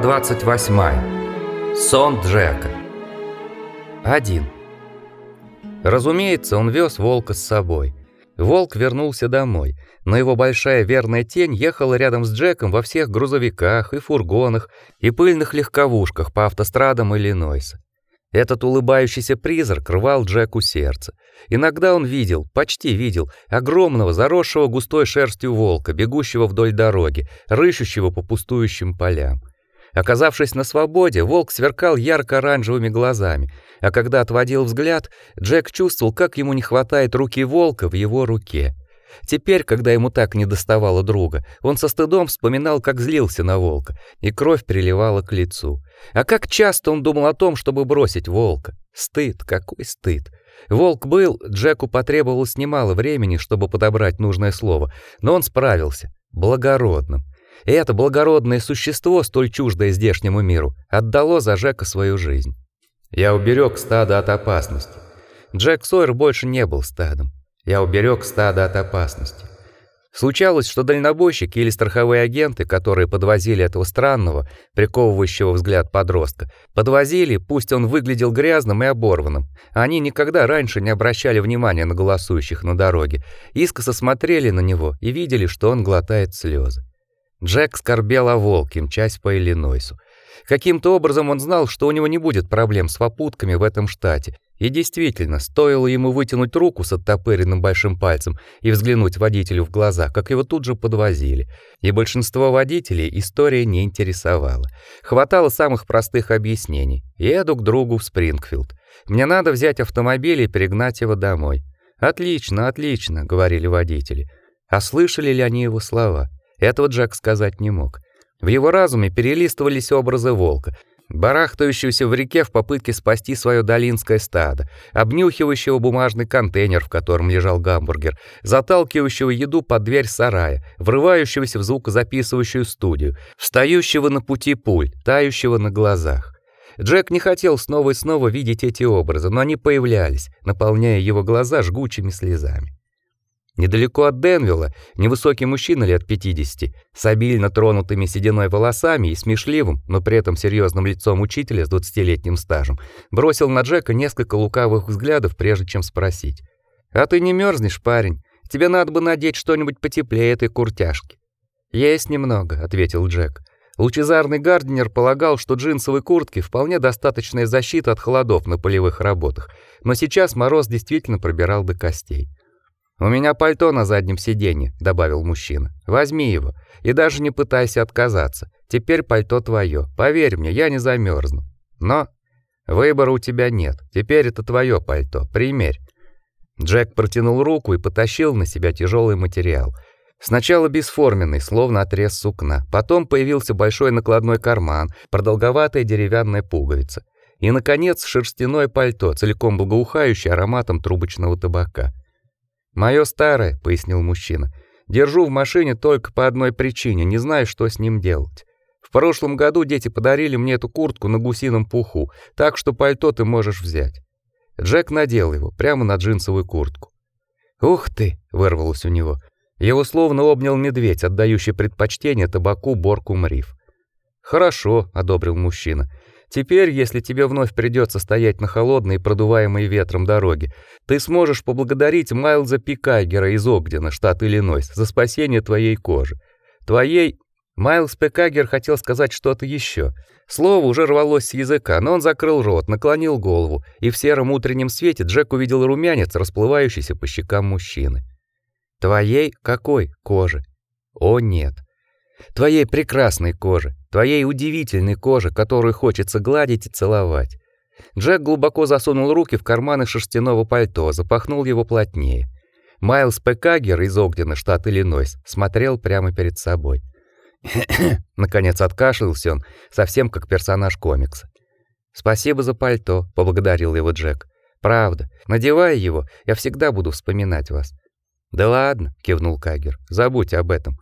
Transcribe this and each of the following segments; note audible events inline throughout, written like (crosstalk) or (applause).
Глава 28. Сон Джека. 1. Разумеется, он вез волка с собой. Волк вернулся домой, но его большая верная тень ехала рядом с Джеком во всех грузовиках и фургонах и пыльных легковушках по автострадам Иллинойса. Этот улыбающийся призрак рвал Джеку сердце. Иногда он видел, почти видел, огромного, заросшего густой шерстью волка, бегущего вдоль дороги, рыщущего по пустующим полям. Оказавшись на свободе, волк сверкал ярко-оранжевыми глазами, а когда отводил взгляд, Джек чувствовал, как ему не хватает руки волка в его руке. Теперь, когда ему так не доставало друга, он со стыдом вспоминал, как злился на волка, и кровь приливала к лицу. А как часто он думал о том, чтобы бросить волка. Стыд, какой стыд. Волк был, Джеку потребовалось немало времени, чтобы подобрать нужное слово, но он справился. Благородным. И это благородное существо, столь чуждое здешнему миру, отдало за Джека свою жизнь. Я уберег стадо от опасности. Джек Сойер больше не был стадом. Я уберег стадо от опасности. Случалось, что дальнобойщики или страховые агенты, которые подвозили этого странного, приковывающего взгляд подростка, подвозили, пусть он выглядел грязным и оборванным. Они никогда раньше не обращали внимания на голосующих на дороге, искоса смотрели на него и видели, что он глотает слезы. Джек скорбел о волке, мчась по Иллинойсу. Каким-то образом он знал, что у него не будет проблем с попутками в этом штате, и действительно, стоило ему вытянуть руку с оттопыренным большим пальцем и взглянуть водителю в глаза, как его тут же подвозили. И большинство водителей история не интересовала. Хватало самых простых объяснений. Еду к другу в Спрингфилд. Мне надо взять автомобиль и перегнать его домой. Отлично, отлично, говорили водители. А слышали ли они его слова? Этого Джек сказать не мог. В его разуме перелистывались образы волка, барахтающегося в реке в попытке спасти свое долинское стадо, обнюхивающего бумажный контейнер, в котором лежал гамбургер, заталкивающего еду под дверь сарая, врывающегося в звукозаписывающую студию, встающего на пути пуль, тающего на глазах. Джек не хотел снова и снова видеть эти образы, но они появлялись, наполняя его глаза жгучими слезами. Недалеко от Денвилла невысокий мужчина лет 50, с обильно тронутыми сединой волосами и смешливым, но при этом серьезным лицом учителя с двадцатилетним стажем, бросил на Джека несколько лукавых взглядов, прежде чем спросить: "А ты не мерзнешь, парень? Тебе надо бы надеть что-нибудь потеплее этой куртяжки". "Есть немного", ответил Джек. Лучезарный Гарднер полагал, что джинсовые куртки вполне достаточная защита от холодов на полевых работах, но сейчас мороз действительно пробирал до костей. У меня пальто на заднем сиденье, добавил мужчина. Возьми его и даже не пытайся отказаться. Теперь пальто твое. Поверь мне, я не замерзну. Но выбора у тебя нет. Теперь это твое пальто. Примерь. Джек протянул руку и потащил на себя тяжелый материал. Сначала бесформенный, словно отрез сукна. Потом появился большой накладной карман, продолговатая деревянная пуговица. И наконец шерстяное пальто, целиком благоухающее ароматом трубочного табака. Моё старое, пояснил мужчина. Держу в машине только по одной причине, не знаю, что с ним делать. В прошлом году дети подарили мне эту куртку на гусином пуху, так что пальто ты можешь взять. Джек надел его прямо на джинсовую куртку. Ух ты, вырвалось у него. Его словно обнял медведь, отдающий предпочтение табаку Борку Мриф. Хорошо, одобрил мужчина. Теперь, если тебе вновь придется стоять на холодной и продуваемой ветром дороге, ты сможешь поблагодарить Майлза Пикагера из Огдена, штат Иллинойс, за спасение твоей кожи. Твоей Майлз Пикагер хотел сказать что-то еще. Слово уже рвалось с языка, но он закрыл рот, наклонил голову, и в сером утреннем свете Джек увидел румянец, расплывающийся по щекам мужчины. Твоей какой кожи? О нет. Твоей прекрасной кожи, твоей удивительной кожи, которую хочется гладить и целовать. Джек глубоко засунул руки в карманы шерстяного пальто, запахнул его плотнее. Майлз Пекагер из Огдена, штат Иллинойс, смотрел прямо перед собой. (coughs) Наконец откашлялся он, совсем как персонаж комикса. «Спасибо за пальто», — поблагодарил его Джек. «Правда. Надевая его, я всегда буду вспоминать вас». «Да ладно», — кивнул Кагер. «Забудь об этом.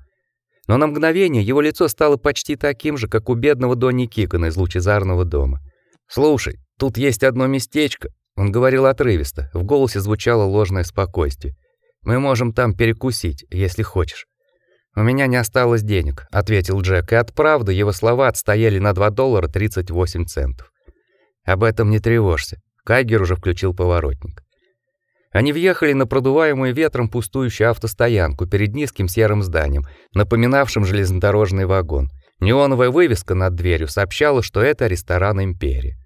Но на мгновение его лицо стало почти таким же, как у бедного Донни Кикона из лучезарного дома. «Слушай, тут есть одно местечко», — он говорил отрывисто, в голосе звучало ложное спокойствие. «Мы можем там перекусить, если хочешь». У меня не осталось денег, ответил Джек, и от правды его слова отстояли на 2 доллара 38 центов. Об этом не тревожься. Кайгер уже включил поворотник. Они въехали на продуваемую ветром пустующую автостоянку перед низким серым зданием, напоминавшим железнодорожный вагон. Неоновая вывеска над дверью сообщала, что это ресторан Империя.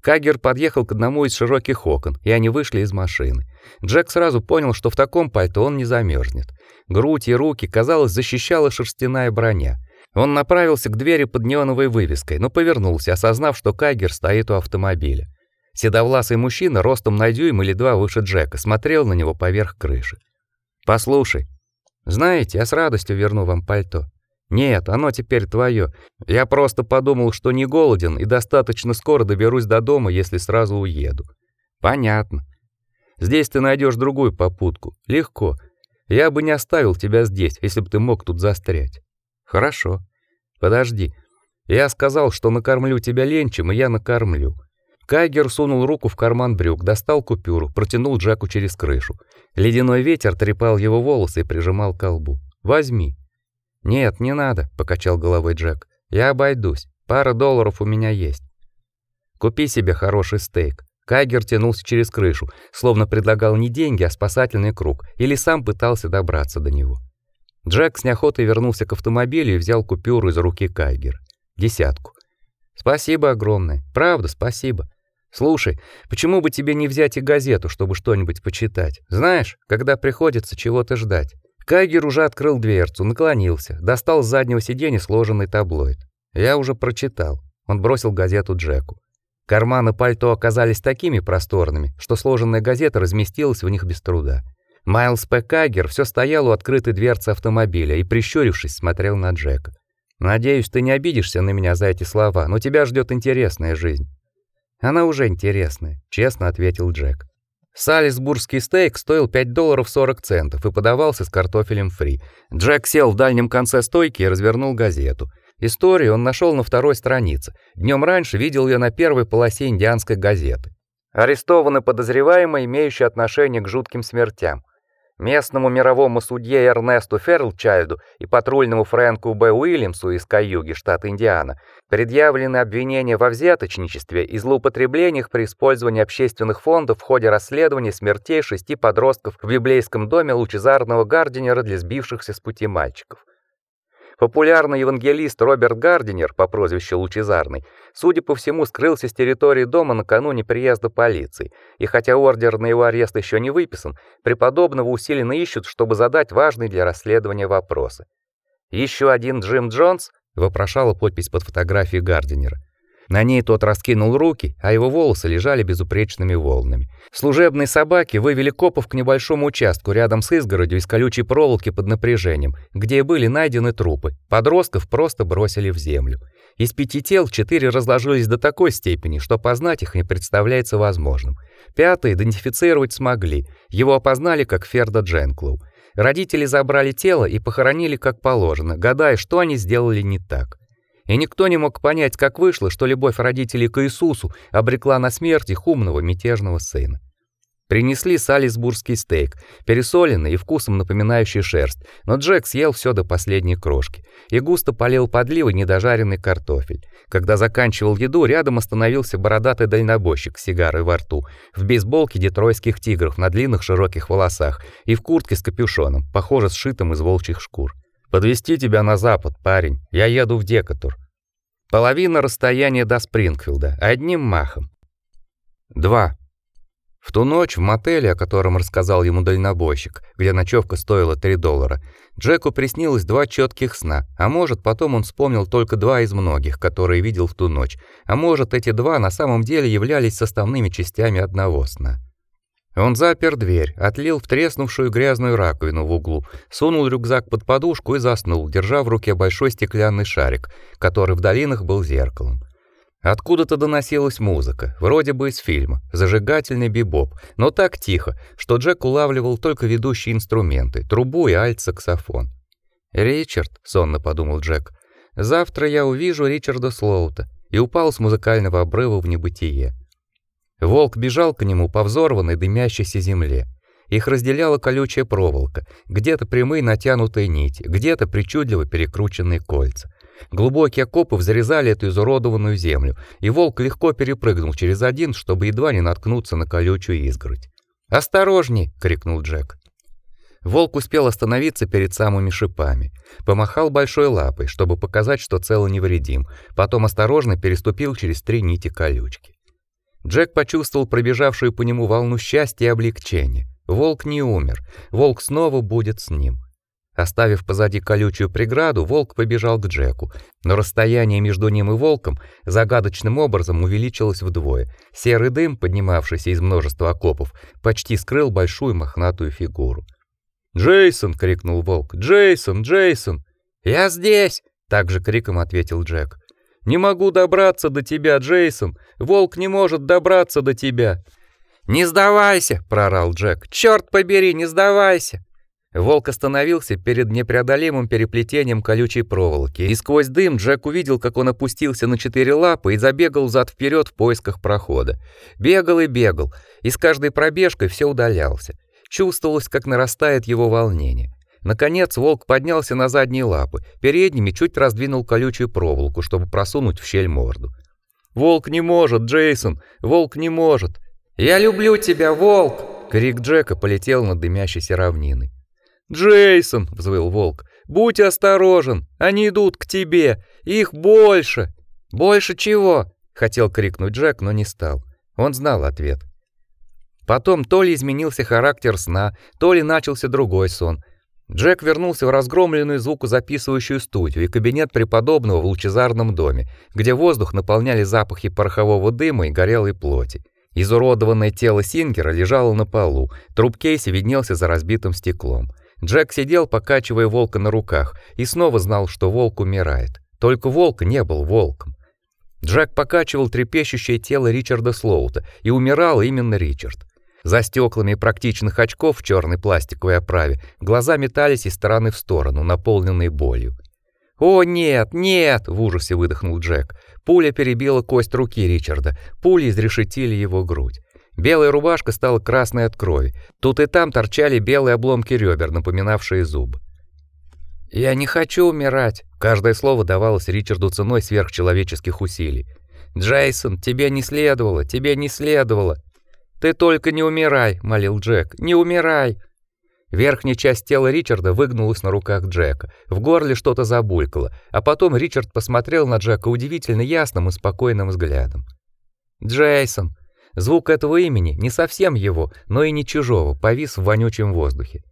Кагер подъехал к одному из широких окон, и они вышли из машины. Джек сразу понял, что в таком пальто он не замерзнет. Грудь и руки, казалось, защищала шерстяная броня. Он направился к двери под неоновой вывеской, но повернулся, осознав, что Кагер стоит у автомобиля. Седовласый мужчина, ростом на дюйм или два выше Джека, смотрел на него поверх крыши. «Послушай, знаете, я с радостью верну вам пальто. Нет, оно теперь твое. Я просто подумал, что не голоден и достаточно скоро доберусь до дома, если сразу уеду. Понятно. Здесь ты найдешь другую попутку. Легко. Я бы не оставил тебя здесь, если бы ты мог тут застрять. Хорошо. Подожди. Я сказал, что накормлю тебя ленчем, и я накормлю. Кайгер сунул руку в карман брюк, достал купюру, протянул Джеку через крышу. Ледяной ветер трепал его волосы и прижимал к колбу. Возьми. Нет, не надо, покачал головой Джек. Я обойдусь. Пара долларов у меня есть. Купи себе хороший стейк. Кайгер тянулся через крышу, словно предлагал не деньги, а спасательный круг, или сам пытался добраться до него. Джек с неохотой вернулся к автомобилю и взял купюру из руки Кайгера. Десятку. Спасибо огромное. Правда, спасибо. Слушай, почему бы тебе не взять и газету, чтобы что-нибудь почитать? Знаешь, когда приходится чего-то ждать. Кайгер уже открыл дверцу, наклонился, достал с заднего сиденья сложенный таблоид. Я уже прочитал. Он бросил газету Джеку. Карманы пальто оказались такими просторными, что сложенная газета разместилась в них без труда. Майлз П. Кайгер все стоял у открытой дверцы автомобиля и, прищурившись, смотрел на Джека. «Надеюсь, ты не обидишься на меня за эти слова, но тебя ждет интересная жизнь». «Она уже интересная», — честно ответил Джек. Салисбургский стейк стоил 5 долларов 40 центов и подавался с картофелем фри. Джек сел в дальнем конце стойки и развернул газету. Историю он нашел на второй странице. Днем раньше видел ее на первой полосе индианской газеты. Арестованы подозреваемые, имеющие отношение к жутким смертям. Местному мировому судье Эрнесту Ферлчайлду и патрульному Фрэнку Б. Уильямсу из Каюги, штат Индиана, предъявлены обвинения во взяточничестве и злоупотреблениях при использовании общественных фондов в ходе расследования смертей шести подростков в библейском доме лучезарного Гардинера для сбившихся с пути мальчиков. Популярный евангелист Роберт Гардинер по прозвищу Лучезарный, судя по всему, скрылся с территории дома накануне приезда полиции, и хотя ордер на его арест еще не выписан, преподобного усиленно ищут, чтобы задать важные для расследования вопросы. Еще один Джим Джонс вопрошала подпись под фотографией Гардинера. На ней тот раскинул руки, а его волосы лежали безупречными волнами. Служебные собаки вывели копов к небольшому участку рядом с изгородью из колючей проволоки под напряжением, где были найдены трупы. Подростков просто бросили в землю. Из пяти тел четыре разложились до такой степени, что опознать их не представляется возможным. Пятый идентифицировать смогли. Его опознали как Ферда Дженклоу. Родители забрали тело и похоронили как положено, гадая, что они сделали не так. И никто не мог понять, как вышло, что любовь родителей к Иисусу обрекла на смерть их умного мятежного сына. Принесли салисбургский стейк, пересоленный и вкусом напоминающий шерсть, но Джек съел все до последней крошки и густо полил подливой недожаренный картофель. Когда заканчивал еду, рядом остановился бородатый дальнобойщик с сигарой во рту, в бейсболке детройских тигров на длинных широких волосах и в куртке с капюшоном, похоже, сшитым из волчьих шкур. Подвести тебя на запад, парень. Я еду в Декатур. Половина расстояния до Спрингфилда, одним махом. 2. В ту ночь в мотеле, о котором рассказал ему дальнобойщик, где ночевка стоила 3 доллара, Джеку приснилось два четких сна, а может, потом он вспомнил только два из многих, которые видел в ту ночь, а может, эти два на самом деле являлись составными частями одного сна. Он запер дверь, отлил в треснувшую грязную раковину в углу, сунул рюкзак под подушку и заснул, держа в руке большой стеклянный шарик, который в долинах был зеркалом. Откуда-то доносилась музыка, вроде бы из фильма, зажигательный бибоп, но так тихо, что Джек улавливал только ведущие инструменты, трубу и альт-саксофон. «Ричард», — сонно подумал Джек, — «завтра я увижу Ричарда Слоута», и упал с музыкального обрыва в небытие. Волк бежал к нему по взорванной дымящейся земле. Их разделяла колючая проволока, где-то прямые натянутые нити, где-то причудливо перекрученные кольца. Глубокие окопы взрезали эту изуродованную землю, и волк легко перепрыгнул через один, чтобы едва не наткнуться на колючую изгородь. "Осторожней!" крикнул Джек. Волк успел остановиться перед самыми шипами, помахал большой лапой, чтобы показать, что цел и невредим, потом осторожно переступил через три нити колючки. Джек почувствовал пробежавшую по нему волну счастья и облегчения. Волк не умер, волк снова будет с ним. Оставив позади колючую преграду, волк побежал к Джеку, но расстояние между ним и волком загадочным образом увеличилось вдвое. Серый дым, поднимавшийся из множества окопов, почти скрыл большую мохнатую фигуру. "Джейсон!" крикнул волк. "Джейсон, Джейсон!" "Я здесь!" также криком ответил Джек. "Не могу добраться до тебя, Джейсон. Волк не может добраться до тебя." "Не сдавайся!" проорал Джек. "Чёрт побери, не сдавайся!" Волк остановился перед непреодолимым переплетением колючей проволоки, и сквозь дым Джек увидел, как он опустился на четыре лапы и забегал зад вперед в поисках прохода. Бегал и бегал, и с каждой пробежкой все удалялся. Чувствовалось, как нарастает его волнение. Наконец волк поднялся на задние лапы, передними чуть раздвинул колючую проволоку, чтобы просунуть в щель морду. Волк не может, Джейсон, волк не может. Я люблю тебя, волк! Крик Джека полетел над дымящейся равниной. «Джейсон!» — взвыл волк. «Будь осторожен! Они идут к тебе! Их больше!» «Больше чего?» — хотел крикнуть Джек, но не стал. Он знал ответ. Потом то ли изменился характер сна, то ли начался другой сон. Джек вернулся в разгромленную звукозаписывающую студию и кабинет преподобного в лучезарном доме, где воздух наполняли запахи порохового дыма и горелой плоти. Изуродованное тело Сингера лежало на полу, труп Кейси виднелся за разбитым стеклом. Джек сидел, покачивая волка на руках, и снова знал, что волк умирает. Только волк не был волком. Джек покачивал трепещущее тело Ричарда Слоута, и умирал именно Ричард. За стеклами практичных очков в черной пластиковой оправе глаза метались из стороны в сторону, наполненные болью. "О, нет, нет!" в ужасе выдохнул Джек. Пуля перебила кость руки Ричарда. Пули изрешетили его грудь. Белая рубашка стала красной от крови. Тут и там торчали белые обломки ребер, напоминавшие зубы. Я не хочу умирать. Каждое слово давалось Ричарду ценой сверхчеловеческих усилий. Джейсон, тебе не следовало, тебе не следовало. Ты только не умирай, молил Джек. Не умирай. Верхняя часть тела Ричарда выгнулась на руках Джека. В горле что-то забулькало, а потом Ричард посмотрел на Джека удивительно ясным и спокойным взглядом. Джейсон, Звук этого имени, не совсем его, но и не чужого, повис в вонючем воздухе.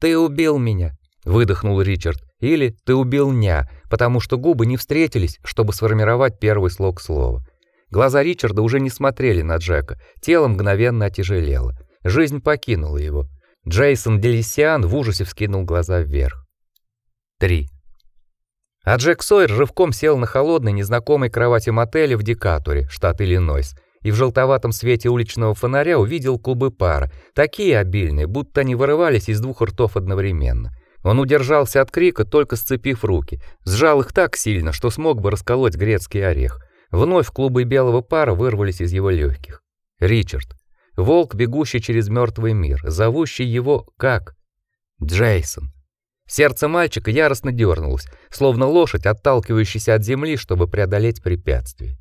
«Ты убил меня», — выдохнул Ричард. Или «ты убил ня», потому что губы не встретились, чтобы сформировать первый слог слова. Глаза Ричарда уже не смотрели на Джека, тело мгновенно отяжелело. Жизнь покинула его. Джейсон Делисиан в ужасе вскинул глаза вверх. 3. А Джек Сойер рывком сел на холодной незнакомой кровати мотеля в Декатуре, штат Иллинойс, и в желтоватом свете уличного фонаря увидел клубы пара, такие обильные, будто они вырывались из двух ртов одновременно. Он удержался от крика, только сцепив руки, сжал их так сильно, что смог бы расколоть грецкий орех. Вновь клубы белого пара вырвались из его легких. Ричард, волк, бегущий через мертвый мир, зовущий его как Джейсон. Сердце мальчика яростно дернулось, словно лошадь, отталкивающаяся от земли, чтобы преодолеть препятствие.